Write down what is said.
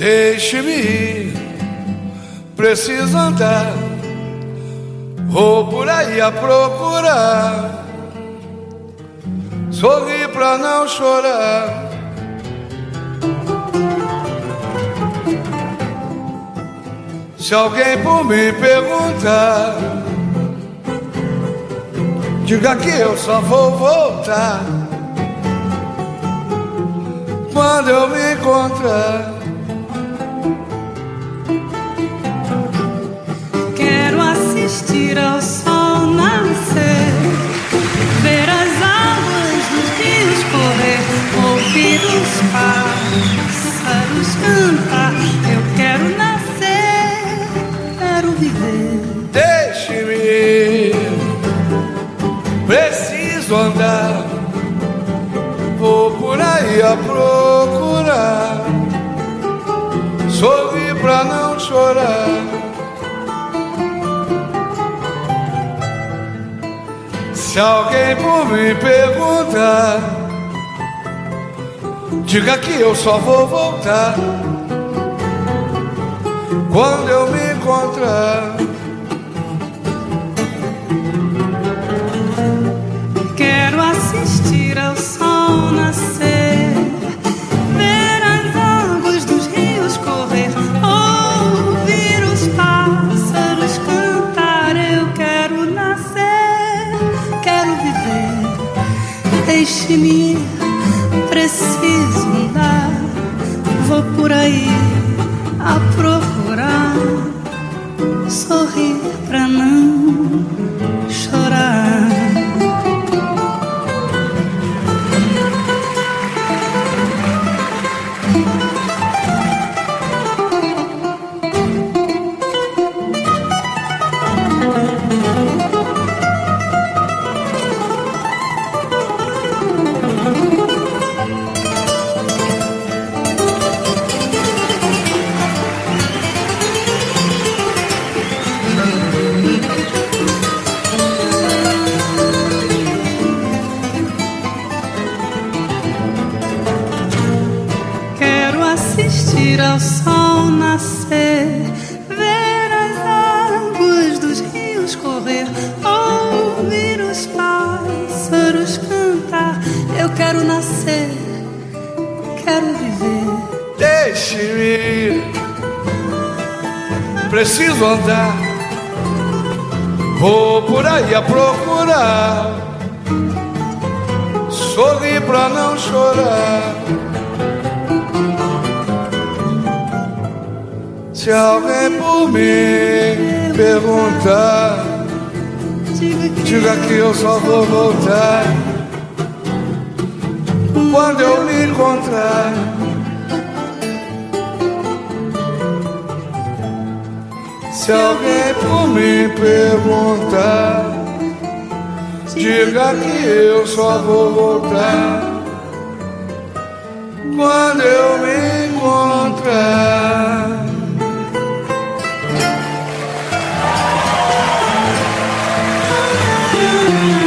Deixe-me ir, preciso andar. Vou por aí a procurar. Sorri pra não chorar. Se alguém por mim perguntar, diga que eu só vou voltar quando eu me encontrar. Procurar, sorrir pra não chorar. Se alguém por mim perguntar, diga que eu só vou voltar quando eu me encontrar. Viver. Deixe-me ir, preciso andar. Vou por aí a procurar, sorrir pra não assistir ao sol nascer, ver as águas dos rios correr, ouvir os pássaros cantar. Eu quero nascer, quero viver. Deixe-me ir, preciso andar. Vou por aí a procurar, sorrir pra não chorar. Se alguém por mim perguntar, Diga que eu só vou voltar quando eu me encontrar. Se alguém por mim perguntar, diga que eu só vou voltar quando eu me encontrar. Quero